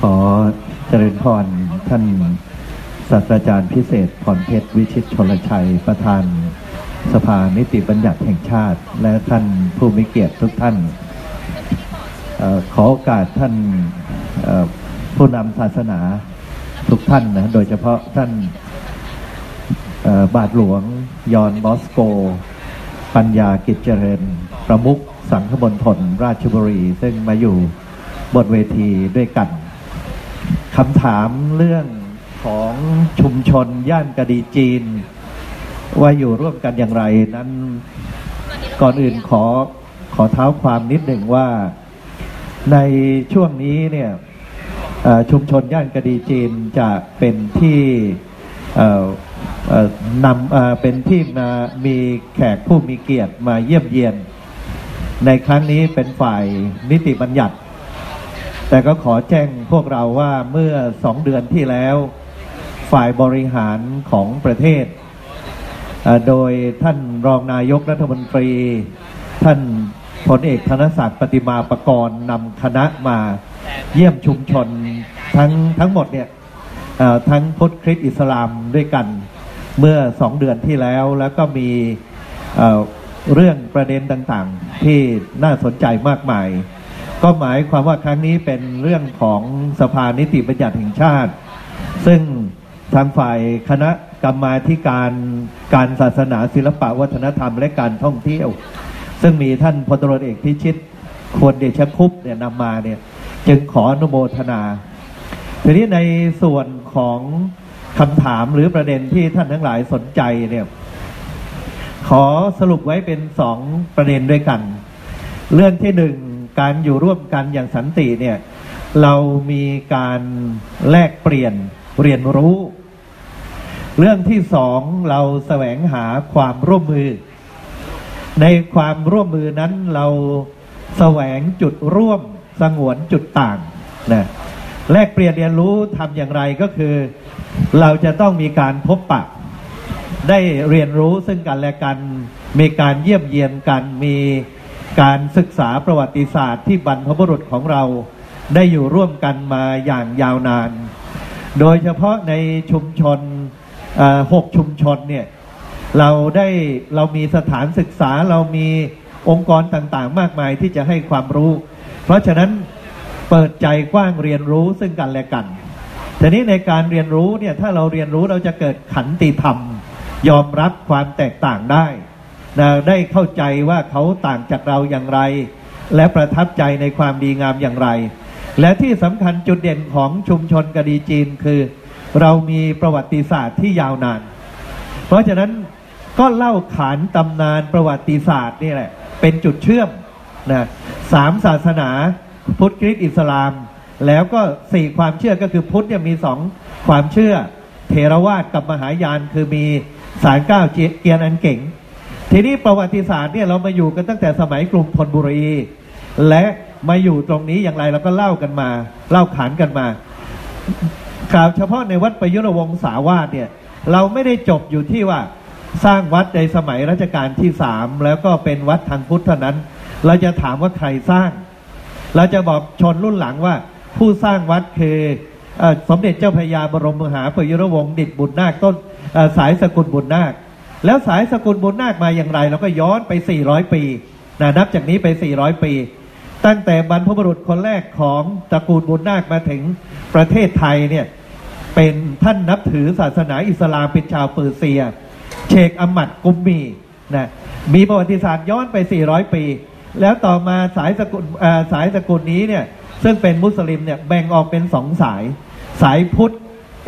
ขอเจริญพรท่านศาสตราจารย์พิเศษพรเพชรวิชิตชลชัยประธาน สภานิติบัญญัติแห่งชาติ และท่านผู้มีเกียรติทุกท่านออขอโอกาสท่านออผู้นำศาสนาทุกท่านนะโดยเฉพาะท่านออบาทหลวงยอนบอสโก ปัญญากิจเจริญ ประมุขสังฆบนทนราชบุรี ซึ่งมาอยู่บนเวทีด้วยกัน คำถามเรื่องของชุมชนย่านกะดีจีน ว่าอยู่ร่วมกันอย่างไรนั้นก่อนอื่นขอขอเท้าความนิดหนึ่งว่าในช่วงนี้เนี่ยชุมชนย่านกะดีจีนจะเป็นที่เอ่อเอ่อนำเป็นที่มามีแขกผู้มีเกียรติมาเยี่ยมเยียน ในครั้งนี้เป็นฝ่ายนิติบัญญัติ แต่ก็ขอแจ้งพวกเราว่าเมื่อสองเดือนที่แล้ว ฝ่ายบริหารของประเทศ โดยท่านรองนายกรัฐมนตรี ท่านพลเอกธนศักดิ์ปฏิมาประกรณ์นำคณะมาเยี่ยมชุมชนทั้งทั้งหมดเนี่ยทั้งพุทธคริสต์อิสลามด้วยกันเมื่อสองเดือนที่แล้วแล้วก็มีเรื่องประเด็นต่างๆ ที่น่าสนใจมากมาย ก็หมายความว่าครั้งนี้เป็นเรื่องของสภานิติบัญญัติแห่งชาติ ซึ่งทางฝ่ายคณะกรรมาธิการการศาสนาศิลปะวัฒนธรรมและการท่องเที่ยว ซึ่งมีท่านพลตรเอกพิชิตควรเดชคุปเนี่ยนำมาเนี่ยจึงขออนุโมทนาทีนี้ในส่วนของคำถามหรือประเด็นที่ท่านทั้งหลายสนใจเนี่ยขอสรุปไว้เป็นสองประเด็นด้วยกัน เรื่องที่หนึ่ง การอยู่ร่วมกันอย่างสันติเนี่ยเรามีการแลกเปลี่ยนเรียนรู้ เรื่องที่สองเราแสวงหาความร่วมมือ ในความร่วมมือนั้นเราแสวงจุดร่วมสงวนจุดต่างนะแลกเปลี่ยนเรียนรู้ทำอย่างไรก็คือ เราจะต้องมีการพบปะ ได้เรียนรู้ซึ่งกันและกัน มีการเยี่ยมเยียนกันมี การศึกษาประวัติศาสตร์ที่บรรพบุรุษของเราได้อยู่ร่วมกันมาอย่างยาวนาน โดยเฉพาะในชุมชนหกชุมชนเนี่ยเราได้เรามีสถานศึกษาเรามีองค์กรต่างๆ มากมายที่จะให้ความรู้ เพราะฉะนั้นเปิดใจกว้างเรียนรู้ซึ่งกันและกันทีนี้ในการเรียนรู้เนี่ยถ้าเราเรียนรู้เราจะเกิดขันติธรรม ยอมรับความแตกต่างได้ นะได้เข้าใจว่าเขาต่างจากเราอย่างไร และประทับใจในความดีงามอย่างไร และที่สำคัญจุดเด่นของชุมชนกะดีจีนคือ เรามีประวัติศาสตร์ที่ยาวนาน เพราะฉะนั้นก็เล่าขานตำนานประวัติศาสตร์นี่แหละ เป็นจุดเชื่อมนะสามศาสนา พุทธคริสต์อิสลาม แล้วก็สี่ความเชื่อก็คือพุทธเนี่ยมีสองความเชื่อ เทรวาสกับมหายานคือมีสารเก้าเกียรอันเก่ง ทีนี้ประวัติศาสตร์เนี่ยเรามาอยู่กันตั้งแต่สมัยกรุงธนบุรี และมาอยู่ตรงนี้อย่างไรเราก็เล่ากันมา เล่าขานกันมาข่าวเฉพาะในวัดประยุรวงศาวาสเนี่ย เราไม่ได้จบอยู่ที่ว่าสร้างวัดในสมัยรัชกาลที่สามแล้วก็เป็นวัดทางพุทธเท่านั้น เราจะถามว่าใครสร้าง เราจะบอกชนรุ่นหลังว่า ผู้สร้างวัดคือเอ่อสมเด็จเจ้าพระยาบรมมหาปยุรวงศ์ดิตบุญนาคต้นสายสกุลบุญนาค แล้วสายสกุลบุญนาคมาอย่างไร เราก็ย้อนไป 400 ปีนะนับจากนี้ไป 400 ปี ตั้งแต่บรรพบุรุษคนแรกของตระกูลบุญนาคมาถึงประเทศไทยเนี่ยเป็นท่านนับถือศาสนาอิสลามเป็นชาวเปอร์เซีย เชคอัมมัดกุมมีนะมีประวัติศาสตร์ย้อนไป 400 ปี แล้วต่อมาสายสกุลสายสกุลนี้เนี่ยซึ่งเป็นมุสลิมเนี่ยแบ่งออกเป็นสองสาย สายพุทธ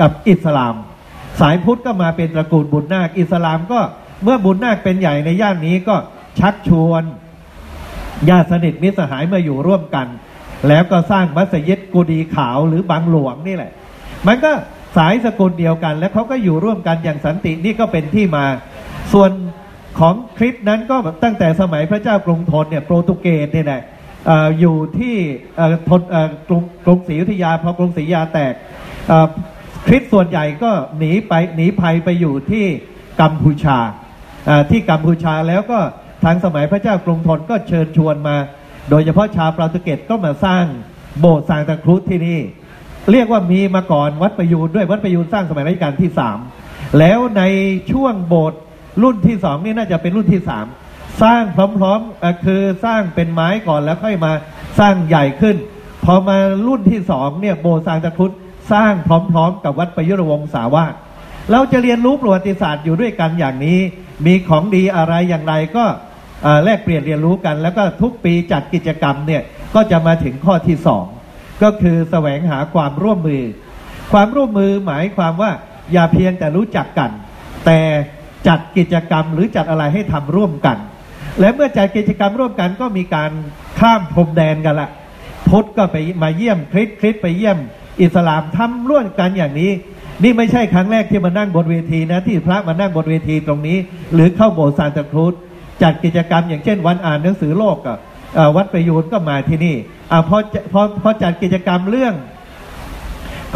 กับอิสลาม สายพุทธก็มาเป็นตระกูลบุญนาค อิสลามก็เมื่อบุญนาคเป็นใหญ่ในย่านนี้ก็ชักชวนญาติสนิทมิตรสหายมาอยู่ร่วมกัน แล้วก็สร้างมัสยิดกูดีขาวหรือบางหลวงนี่แหละ มันก็สายสกุลเดียวกัน และเขาก็อยู่ร่วมกันอย่างสันตินี่ก็เป็นที่มา ส่วนของคริสต์นั้นก็ตั้งแต่สมัยพระเจ้ากรุงธนเนี่ยโปรตุเกสเนี่ยนะอยู่ที่ทนกรุงศรีอยุธยาพอกรุงศรีอยุธยาแตก คริสส่วนใหญ่ก็หนีไปหนีภัยไปอยู่ที่กัมพูชาที่กัมพูชาแล้วก็ทางสมัยพระเจ้ากรุงธนก็เชิญชวนมา โดยเฉพาะชาวปราตุเกสก็มาสร้างโบสถ์ซานตาครุสที่นี่ เรียกว่ามีมาก่อนวัดประยูนด้วยวัดประยูนสร้างสมัยรัชกาลที่สามแล้วในช่วงโบสถ์รุ่นที่สองนี่น่าจะเป็นรุ่นที่สามสร้างพร้อมๆคือสร้างเป็นไม้ก่อนแล้วค่อยมาสร้างใหญ่ขึ้น พอมารุ่นที่สองเนี่ยโบสถ์สร้างตะครุฑ สร้างพร้อมๆ กับวัดประยุรวงศาวาสเราจะเรียนรู้ประวัติศาสตร์อยู่ด้วยกันอย่างนี้ มีของดีอะไรอย่างไรก็แลกเปลี่ยนเรียนรู้กัน แล้วก็ทุกปีจัดกิจกรรมเนี่ยก็จะมาถึงข้อที่สองก็คือแสวงหาความร่วมมือ ความร่วมมือหมายความว่าอย่าเพียงแต่รู้จักกัน แต่จัดกิจกรรมหรือจัดอะไรให้ทำร่วมกัน และเมื่อจัดกิจกรรมร่วมกันก็มีการข้ามพรมแดนกันละพุทธก็ไปมาเยี่ยมคริสคริสไปเยี่ยม อิสลามทำร่วมกันอย่างนี้ นี่ไม่ใช่ครั้งแรกที่มานั่งบนเวทีนะ ที่พระมานั่งบนเวทีตรงนี้ หรือเข้าโบสถ์ซานตาครูซจัดกิจกรรมอย่างเช่น วันอ่านหนังสือโลกอะเอ่อวัดประยูนก็มาที่นี่อพอพอพอจัดกิจกรรมเรื่อง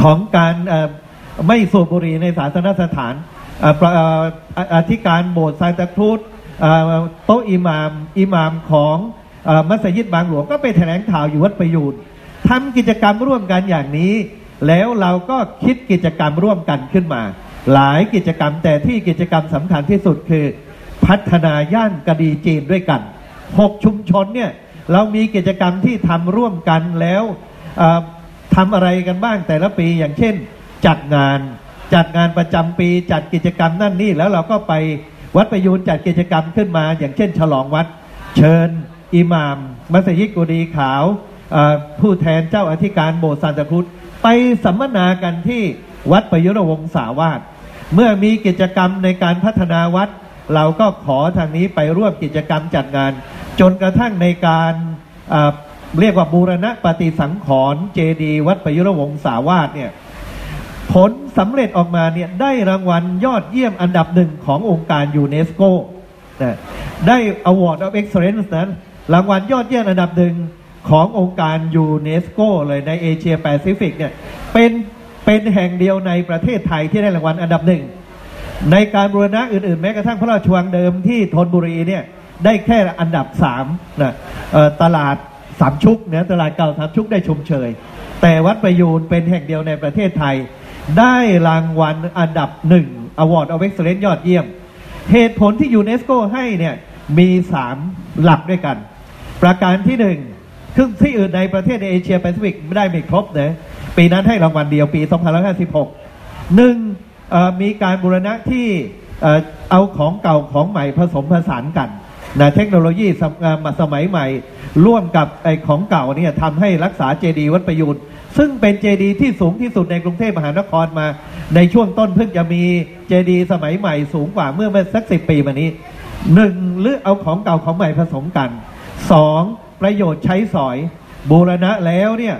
ของการไม่สูบบุหรี่ในศาสนสถานอธิการโบสถ์ซานตาครูซโต๊ะอิหมามอิหมามของอมัสยิดบางหลวงก็ไปแถลงข่าวอยู่วัดประยูน ทำกิจกรรมร่วมกันอย่างนี้ แล้วเราก็คิดกิจกรรมร่วมกันขึ้นมา หลายกิจกรรมแต่ที่กิจกรรมสำคัญที่สุดคือ พัฒนาย่านกระดีจีนด้วยกันหกชุมชนเนี่ยเรามีกิจกรรมที่ทำร่วมกันแล้วเอ่อทำอะไรกันบ้างแต่ละปีอย่างเช่น จัดงานจัดงานประจำปีจัดกิจกรรมนั่นนี่แล้วเราก็ไปวัดประยูนจัดกิจกรรมขึ้นมา อย่างเช่น ฉลองวัด เชิญ อิหม่าม มัสยิดกุดีขาว ผู้แทนเจ้าอธิการโบสถ์ซานตาครุฑไปสัมมนากันที่วัดประยุรวงศาวาสเมื่อมีกิจกรรมในการพัฒนาวัด เราก็ขอทางนี้ไปร่วมกิจกรรมจัดงาน จนกระทั่งในการเรียกว่าบูรณะปฏิสังขรณ์เจดีย์วัดประยุรวงศาวาสเนี่ยผลสำเร็จออกมาเนี่ยได้รางวัลยอดเยี่ยมอันดับหนึ่งขององค์การยูเนสโกนะได้ Award of Excellence นั้นรางวัลยอดเยี่ยมอันดับหนึ่ง ขององค์การยูเนสโกเลยในเอเชียแปซิฟิกเนี่ยเป็นเป็นแห่งเดียวในประเทศไทยที่ได้รางวัลอันดับหนึ่ง ในการบูรณะอื่นๆ แม้กระทั่งพระราชวังเดิมที่ธนบุรีเนี่ยได้แค่อันดับสามนะตลาดสามชุกเนี่ยตลาดเก่าสามชุกได้ชมเชย แต่วัดประยูนเป็นแห่งเดียวในประเทศไทย ได้รางวัลอันดับหนึ่ง Award of Excellence ยอดเยี่ยม เหตุผลที่ยูเนสโกให้เนี่ยมีสามหลักด้วยกัน ประการที่หนึ่ง คือที่อื่นในประเทศในเอเชียแปซิฟิกไม่ได้ไม่ครบนะปีนั้นให้รางวัลเดียวปี 2556หนึ่งมีการบูรณะที่เอาของเก่าของใหม่ผสมผสานกันนะเทคโนโลยีสมัยใหม่ ร่วมกับไอของเก่าเนี่ยทำให้รักษาเจดีย์วัดประยูนซึ่งเป็นเจดีย์ที่สูงที่สุดในกรุงเทพมหานครมา ในช่วงต้นเพิ่งจะมีเจดีย์สมัยใหม่สูงกว่าเมื่อเมื่อสักสิบปีมานี้หนึ่งหรือเอาของเก่าของใหม่ผสมกันสอง ประโยชน์ใช้สอยบูรณะแล้วเนี่ย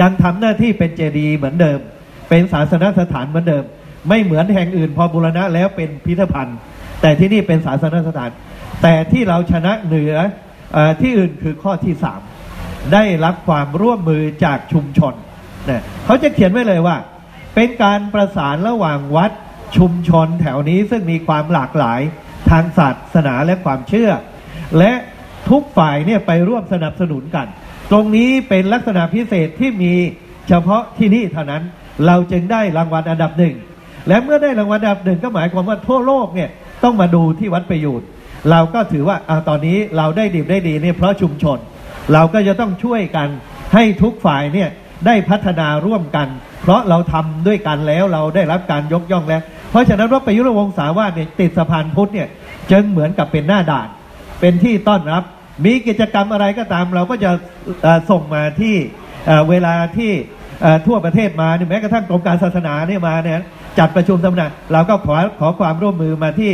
ยังทำหน้าที่เป็นเจดีย์เหมือนเดิม เป็นศาสนสถานเหมือนเดิม ไม่เหมือนแห่งอื่น พอบูรณะแล้วเป็นพิพิธภัณฑ์ แต่ที่นี่เป็นศาสนสถาน แต่ที่เราชนะเหนือออที่อื่นคือข้อที่สามได้รับความร่วมมือจากชุมชนเนี่ยเขาจะเขียนไว้เลยว่า เป็นการประสานระหว่างวัดชุมชนแถวนี้ซึ่งมีความหลากหลายทางศาสนาและความเชื่อ และ ทุกฝ่ายเนี่ยไปร่วมสนับสนุนกัน ตรงนี้เป็นลักษณะพิเศษที่มีเฉพาะที่นี่เท่านั้น เราจึงได้รางวัลอันดับหนึ่ง และเมื่อได้รางวัลอันดับหนึ่งก็หมายความว่าทั่วโลกเนี่ยต้องมาดูที่วัดประยูนเราก็ถือว่าอาตอนนี้เราได้ดีได้ดีเนี่ยเพราะชุมชน เราก็จะต้องช่วยกันให้ทุกฝ่ายเนี่ยได้พัฒนาร่วมกัน เพราะเราทำด้วยกันแล้วเราได้รับการยกย่องแล้ว เพราะฉะนั้นวัดประยุรวงศาวาสเนี่ยติดสะพานพุทธเนี่ยจึงเหมือนกับเป็นหน้าด่าน เป็นที่ต้อนรับ มีกิจกรรมอะไรก็ตาม เราก็จะส่งมาที่เวลาที่ทั่วประเทศมาแม้กระทั่งกรมการศาสนาเนี่ยมาเนี่ยจัดประชุมสัมมนาเราก็ขอขอความร่วมมือมาที่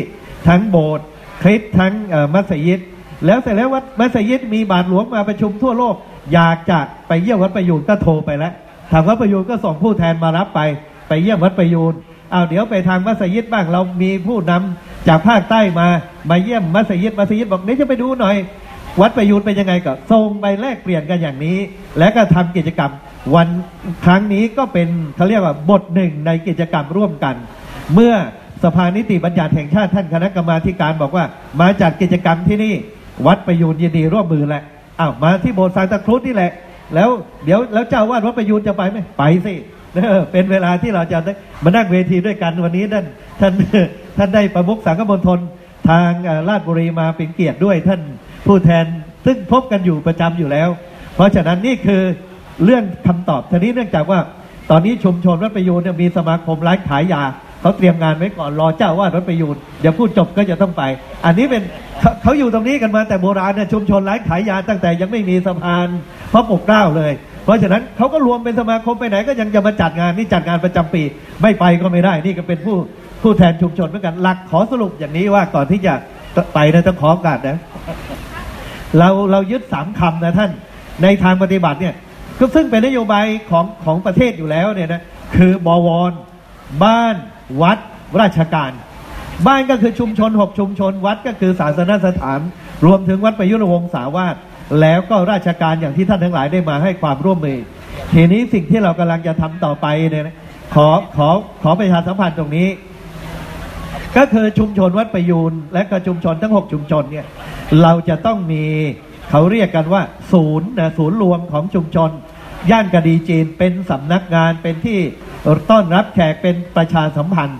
ทั้งโบสถ์คริสต์ทั้งมัสยิด แล้วเสร็จแล้ววัดมัสยิดมีบาทหลวงมาประชุมทั่วโลก อยากจะไปเยี่ยมวัดประยูนก็โทรไปแล้วทางวัดประยูนก็ส่งผู้แทนมารับไปไปเยี่ยมวัดประยูนเอาเดี๋ยวไปทางมัสยิดบ้างเรามีผู้นำจากภาคใต้มา มาเยี่ยมมัสยิดมัสยิดบอกเดี๋ยวจะไปดูหน่อย วัดประยูนเป็นยังไงก็ส่งไปแลกเปลี่ยนกันอย่างนี้ และก็ทำกิจกรรม วันครั้งนี้ก็เป็นเขาเรียกว่าบทหนึ่งในกิจกรรมร่วมกัน เมื่อสภานิติบัญญัติแห่งชาติท่านคณะกรรมาการบอกว่า มาจัดกิจกรรมที่นี่วัดประยูนยินดีร่วมมือแหละอ้าวมาที่โบสถ์ซานตาครุฑนี่แหละ แล้วเดี๋ยวแล้วเจ้าวาดวัดประยูนจะไปไหมไปสิเเป็นเวลาที่เราจะมานั่งเวทีด้วยกันวันนี้ท่นท่านท่านได้ประมุขสังฆมณฑล ทางราชบุรีมาเป็นเกียรติด้วยท่านผู้แทนซึ่งพบกันอยู่ประจำอยู่แล้ว เพราะฉะนั้นนี่คือเรื่องคำตอบทีนี้เนื่องจากว่า ตอนนี้ชุมชนวัดประยูนเนี่ยมีสมาคมร้านขายยาเขาเตรียมงานไว้ก่อนรอเจ้าว่าดวัดประยูนเดี๋ยวพูดจบก็จะต้องไป อันนี้เป็นเขาเขาอยู่ตรงนี้กันมาแต่โบราณเนี่ยชุมชนร้านขายยาตั้งแต่ยังไม่มีสะพานพระปกเกล้าเลย เพราะฉะนั้นเขาก็รวมเป็นสมาคมไปไหนก็ยังจะมาจัดงานนี่จัดงานประจำปี ไม่ไปก็ไม่ได้นี่ก็เป็นผู้ ผู้แทนชุมชนเหมือนกันหลักขอสรุปอย่างนี้ว่าก่อนที่จะไปนะต้องขอโอกาสนะ เราเรายึดสามคำนะท่าน ในทางปฏิบัติเนี่ย ก็ซึ่งเป็นนโยบายของของประเทศอยู่แล้วเนี่ยนะคือบวร บ้านวัดราชการ บ้านก็คือชุมชนหกชุมชน วัดก็คือศาสนสถาน รวมถึงวัดประยุรวงศาวาสแล้วก็ราชการอย่างที่ท่านทั้งหลายได้มาให้ความร่วมมือ ทีนี้สิ่งที่เรากำลังจะทำต่อไปเนี่ยนะขอขอขอประชาสัมพันธ์ตรงนี้ ก็คือชุมชนวัดประยูนและก็ชุมชนทั้ง 6 ชุมชนเนี่ยเราจะต้องมีเขาเรียกกันว่า ศูนย์นะศูนย์รวมของชุมชน ย่านกระดีจีนเป็นสำนักงานเป็นที่ต้อนรับแขกเป็นประชาสัมพันธ์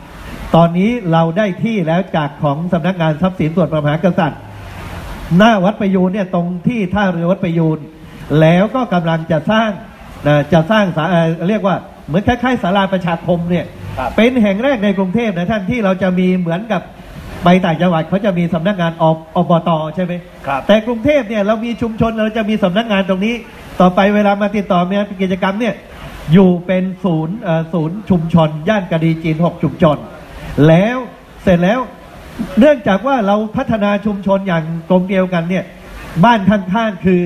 ตอนนี้เราได้ที่แล้วจากของสำนักงานทรัพย์สินส่วนพระมหากษัตริย์ หน้าวัดประยูนเนี่ยตรงที่ท่าเรือวัดประยูนแล้วก็กำลังจะสร้างนะจะสร้างศาเรียกว่าเหมือนคล้ายๆศาลาประชาคมเนี่ย เป็นแห่งแรกในกรุงเทพนะท่านที่เราจะมีเหมือนกับไปต่างจังหวัดเขาจะมีสำนักงานอบอบตใช่ไหมครับแต่กรุงเทพเนี่ยเรามีชุมชนเราจะมีสำนักงานตรงนี้ ต่อไปเวลามาติดต่อมีกิจกรรมเนี่ยอยู่เป็นศูนย์เอ่อศูนย์ชุมชน ย่านกระดีจีนหกชุมชน แล้วเสร็จแล้วเนื่องจากว่าเราพัฒนาชุมชนอย่างกลมเกลียวกันเนี่ยบ้านข้างๆคือ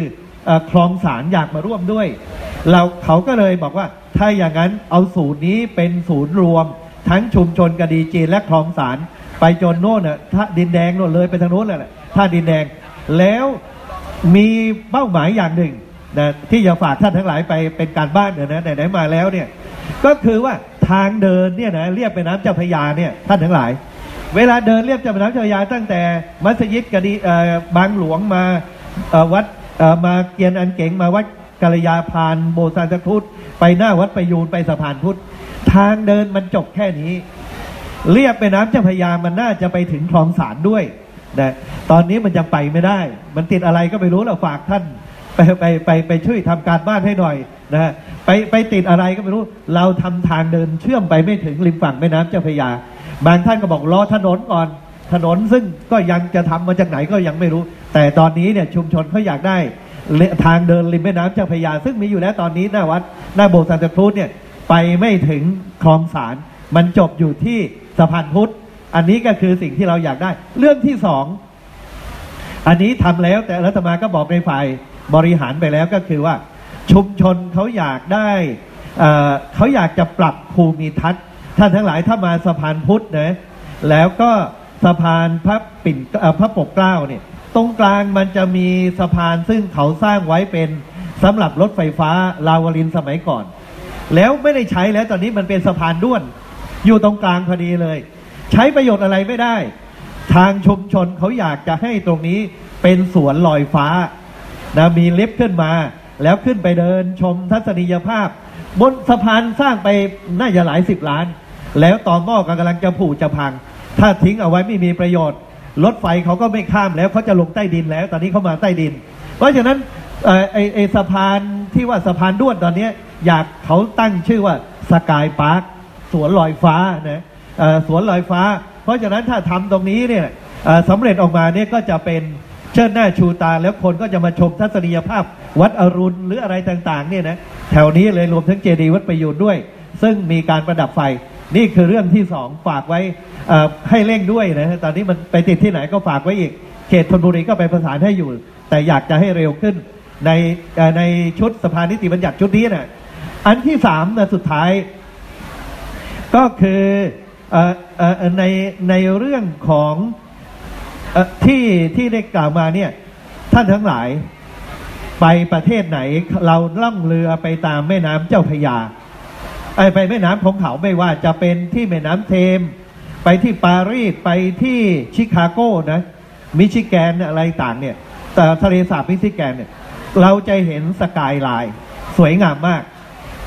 เอ่อคลองสารอยากมาร่วมด้วย เราเขาก็เลยบอกว่า ถ้าอย่างนั้นเอาศูนย์นี้เป็นศูนย์รวม ทั้งชุมชนกดีจีนและคลองสารไปจนโน่นน่ะท่าดินแดงโน่นเลยไปทางโน้นแหละท่าดินแดงแล้วมีเป้าหมายอย่างหนึ่งนะที่จะฝากท่านทั้งหลายไปเป็นการบ้านเนี่ยนะไหนๆมาแล้วเนี่ยก็คือว่าทางเดินเนี่ยนะเรียบไปน้ำเจ้าพระยาเนี่ยท่านทั้งหลาย เวลาเดินเรียบเจ้าแม่น้ำเจ้าพระยาตั้งแต่มัสยิดกดีบางหลวงมาวัดมาเกียนอันเก๋งมาวัด กัลยาพานโบสถ์พุทธไปหน้าวัดประยูนไปสะพานพุทธทางเดินมันจบแค่นี้ เรียบไปน้ำเจ้าพยามันน่าจะไปถึงคลองสารด้วยนะตอนนี้มันยังไปไม่ได้ มันติดอะไรก็ไม่รู้เราฝากท่านไปไปไปไปช่วยทำการบ้านให้หน่อยนะไปไปติดอะไรก็ไม่รู้ เราทำทางเดินเชื่อมไปไม่ถึงริมฝั่งแม่น้ำเจ้าพยา บางท่านก็บอกรอถนนก่อน ถนนซึ่งก็ยังจะทำมาจากไหนก็ยังไม่รู้ แต่ตอนนี้เนี่ยชุมชนเขาอยากได้ ทางเดินริมแม่น้ำเจ้าพระยา ซึ่งมีอยู่แล้วตอนนี้หน้าวัดหน้าโบสถ์สันตะครูดเนี่ยไปไม่ถึงคลองสารมันจบอยู่ที่สะพานพุทธ อันนี้ก็คือสิ่งที่เราอยากได้ เรื่องที่สอง อันนี้ทำแล้วแต่รัฐมาก็บอกในฝ่ายบริหารไปแล้วก็คือว่า ชุมชนเขาอยากได้เเขาอยากจะปรับภูมิทัศน์ท่านทั้งหลายถ้ามาสะพานพุทธนะแล้วก็สะพานพระปิ่นพระปกเกล้าเนี่ย ตรงกลางมันจะมีสะพานซึ่งเขาสร้างไว้เป็นสำหรับรถไฟฟ้าลาวารินสมัยก่อน แล้วไม่ได้ใช้แล้วตอนนี้มันเป็นสะพานด้วน อยู่ตรงกลางพอดีเลย ใช้ประโยชน์อะไรไม่ได้ ทางชุมชนเขาอยากจะให้ตรงนี้เป็นสวนลอยฟ้านะมีลิฟต์ขึ้นมา แล้วขึ้นไปเดินชมทัศนียภาพ บนสะพานสร้างไปน่าจะหลายสิบล้าน แล้วต่อหม้อก็กำลังจะผุจะพัง ถ้าทิ้งเอาไว้ไม่มีประโยชน์ รถไฟเขาก็ไม่ข้ามแล้วเขาจะลงใต้ดินแล้ว ตอนนี้เขามาใต้ดิน เพราะฉะนั้นเอ่อไอไอสะพานที่ว่าสะพานด้วนตอนนี้อยากเขาตั้งชื่อว่าสกายพาร์คสวนลอยฟ้านะสวนลอยฟ้า เพราะฉะนั้นถ้าทำตรงนี้เนี่ยสำเร็จออกมาเนี่ยก็จะเป็นเชิดหน้าชูตาแล้วคนก็จะมาชมทัศนียภาพ วัดอรุณหรืออะไรต่างๆเนี่ยนะแถวนี้เลยรวมทั้งเจดีย์วัดประยูนด้วย ซึ่งมีการประดับไฟ นี่คือเรื่องที่สองฝากไว้ให้เร่งด้วยนะตอนนี้มันไปติดที่ไหนก็ฝากไว้อีก เขตธนบุรีก็ไปประสานให้อยู่ แต่อยากจะให้เร็วขึ้นในในชุดสภานิติบัญญัติชุดนี้นะอันที่สามนะสุดท้าย ก็คืออในในเรื่องของเอ่อที่ที่ได้กล่าวมาเนี่ยท่านทั้งหลายไปประเทศไหน เราล่องเรือไปตามแม่น้ำเจ้าพระยา ไอ้ไปแม่น้ำของเขาไม่ว่าจะเป็นที่แม่น้ำเทม ไปที่ปารีสไปที่ชิคาโกนะมิชิแกนอะไรต่างเนี่ย แต่ทะเลสาบมิชิแกนเนี่ยเราจะเห็นสกายไลน์สวยงามมาก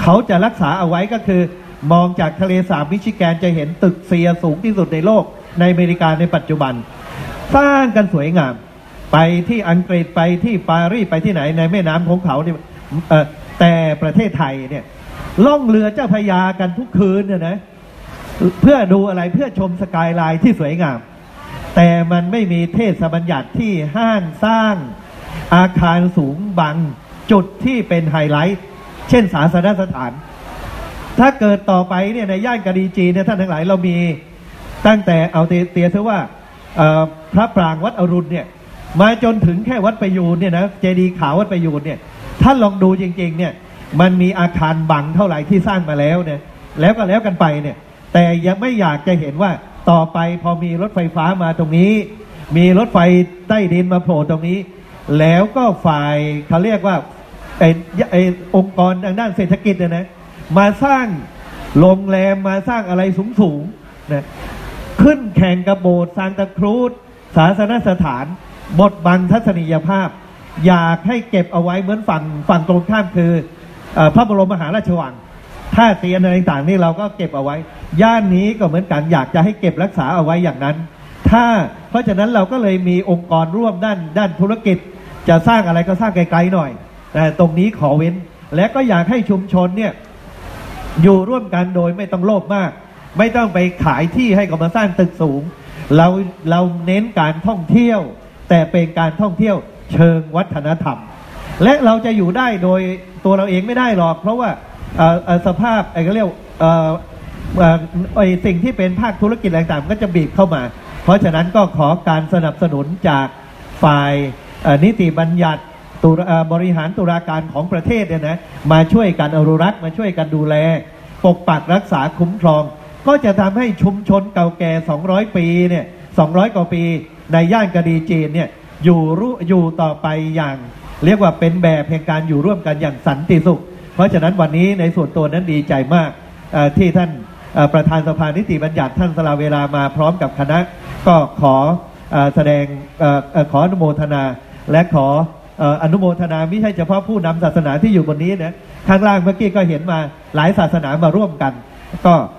เขาจะรักษาเอาไว้ก็คือ มองจากทะเลสาบมิชิแกนจะเห็นตึกเซียสูงที่สุดในโลกในอเมริกาในปัจจุบัน สร้างกันสวยงาม ไปที่อังกฤษไปที่ปารีสไปที่ไหนในแม่น้ำของเขาเนี่ยแต่ประเทศไทยเนี่ย ล่องเรือเจ้าพยากันทุกคืนเนี่ยนะเพื่อดูอะไรเพื่อชมสกายไลน์ที่สวยงาม แต่มันไม่มีเทศบัญญัติที่ห้ามสร้างอาคารสูงบางจุดที่เป็นไฮไลท์ เช่นศาสนสถาน ถ้าเกิดต่อไปเนี่ยในย่านกะดีจีเนี่ยท่านทั้งหลายเรามีตั้งแต่เอาเตียเถอะว่าเอ่อพระปรางวัดอรุณเนี่ยมาจนถึงแค่วัดประยูนเนี่ยนะเจดีย์ขาววัดประยูนเนี่ยท่านลองดูจริง ๆ เนี่ย มันมีอาคารบังเท่าไหร่ที่สร้างมาแล้วเนี่ย แล้วก็แล้วกันไปเนี่ย แต่ยังไม่อยากจะเห็นว่าต่อไปพอมีรถไฟฟ้ามาตรงนี้ มีรถไฟใต้ดินมาโผล่ตรงนี้ แล้วก็ฝ่ายเขาเรียกว่าไอ้ไอ้องค์กรทางด้านเศรษฐกิจเนี่ยนะมาสร้างโรงแรมมาสร้างอะไรสูงๆนะขึ้นแข่งกับโบสถ์ซานตาครูซศาสนสถาน บทบังทัศนียภาพ อยากให้เก็บเอาไว้เหมือนฝั่งฝั่งตรงข้ามคือ พระบรมมหาราชวังท่าเตียนอะไรต่างๆนี่เราก็เก็บเอาไว้ ย่านนี้ก็เหมือนกันอยากจะให้เก็บรักษาเอาไว้อย่างนั้น ถ้าเพราะฉะนั้นเราก็เลยมีองค์กรร่วมด้านด้านธุรกิจ จะสร้างอะไรก็สร้างไกลๆหน่อย แต่ตรงนี้ขอเว้น และก็อยากให้ชุมชนเนี่ยอยู่ร่วมกันโดยไม่ต้องโลภมาก ไม่ต้องไปขายที่ให้กับมาสร้างตึกสูง เราเราเน้นการท่องเที่ยว แต่เป็นการท่องเที่ยวเชิงวัฒนธรรม และเราจะอยู่ได้โดยตัวเราเองไม่ได้หรอก เพราะว่าสภาพไอ้ก็เรียกไอ้สิ่งที่เป็นภาคธุรกิจต่างๆก็จะบีบเข้ามา เพราะฉะนั้นก็ขอการสนับสนุนจากฝ่ายนิติบัญญัติตุบริหารตุลาการของประเทศเนี่ยนะมาช่วยกันอนุรักษ์มาช่วยกันดูแล ปกปักรักษาคุ้มครอง ก็จะทำให้ชุมชนเก่าแก่ 200 ปีเนี่ย200 กว่าปีในย่านกะดีจีนเนี่ยอยู่รู้อยู่ต่อไปอย่าง เรียกว่าเป็นแบบแห่งการอยู่ร่วมกันอย่างสันติสุข เพราะฉะนั้นวันนี้ในส่วนตัวนั้นดีใจมากที่ท่านประธานสภานิติบัญญัติท่านสละเวลามาพร้อมกับคณะ ก็ขอแสดงขออนุโมทนาและขออนุโมทนาไม่ใช่เฉพาะผู้นำศาสนาที่อยู่บนนี้นะข้างล่างเมื่อกี้ก็เห็นมาหลายศาสนามาร่วมกัน ก็